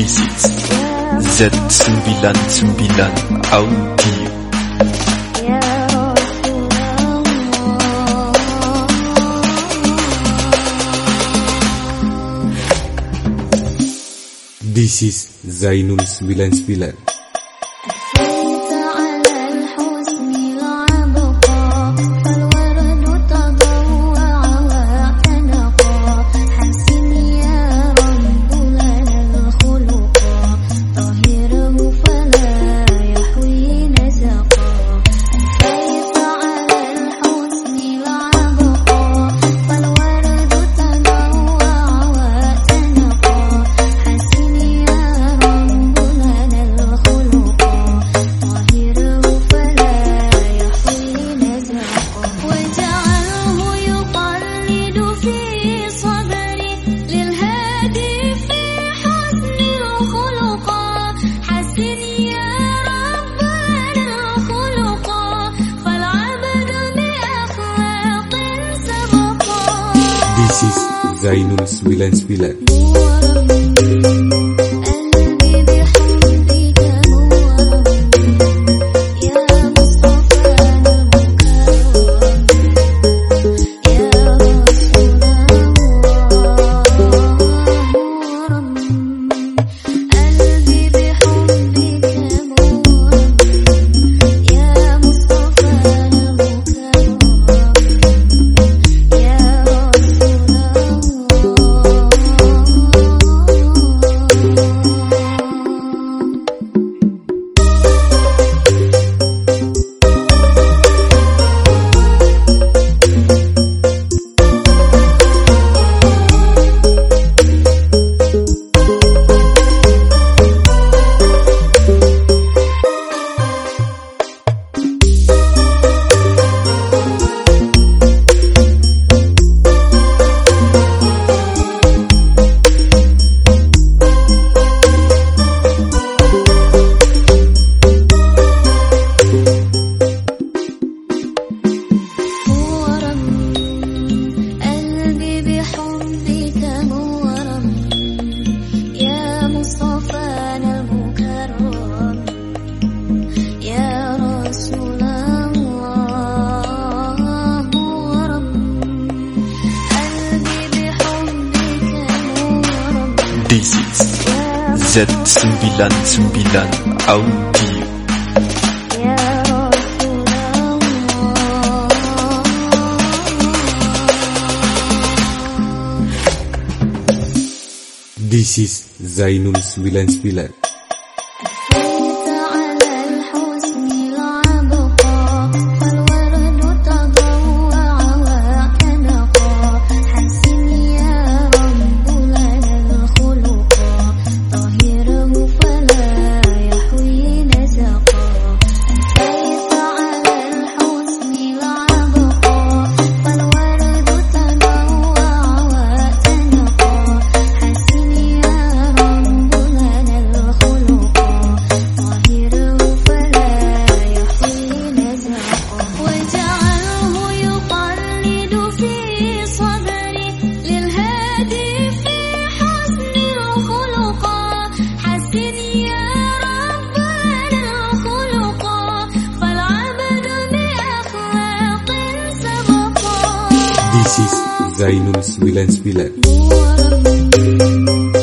digit Z sembilan sembilan audio This is Zainul 99 Sis Zainul 99 Z99 Audio This is Zainul 99 This is Zainul 99